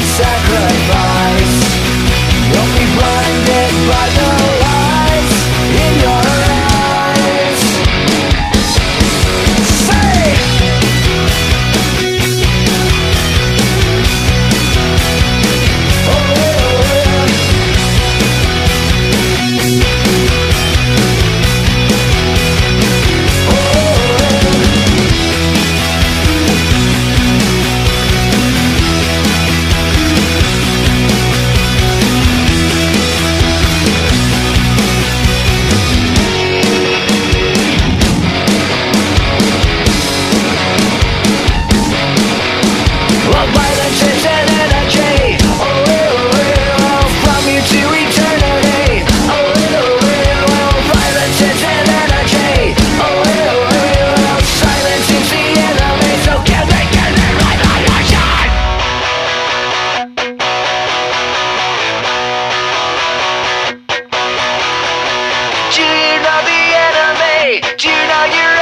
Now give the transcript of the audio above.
sunset Do you know you're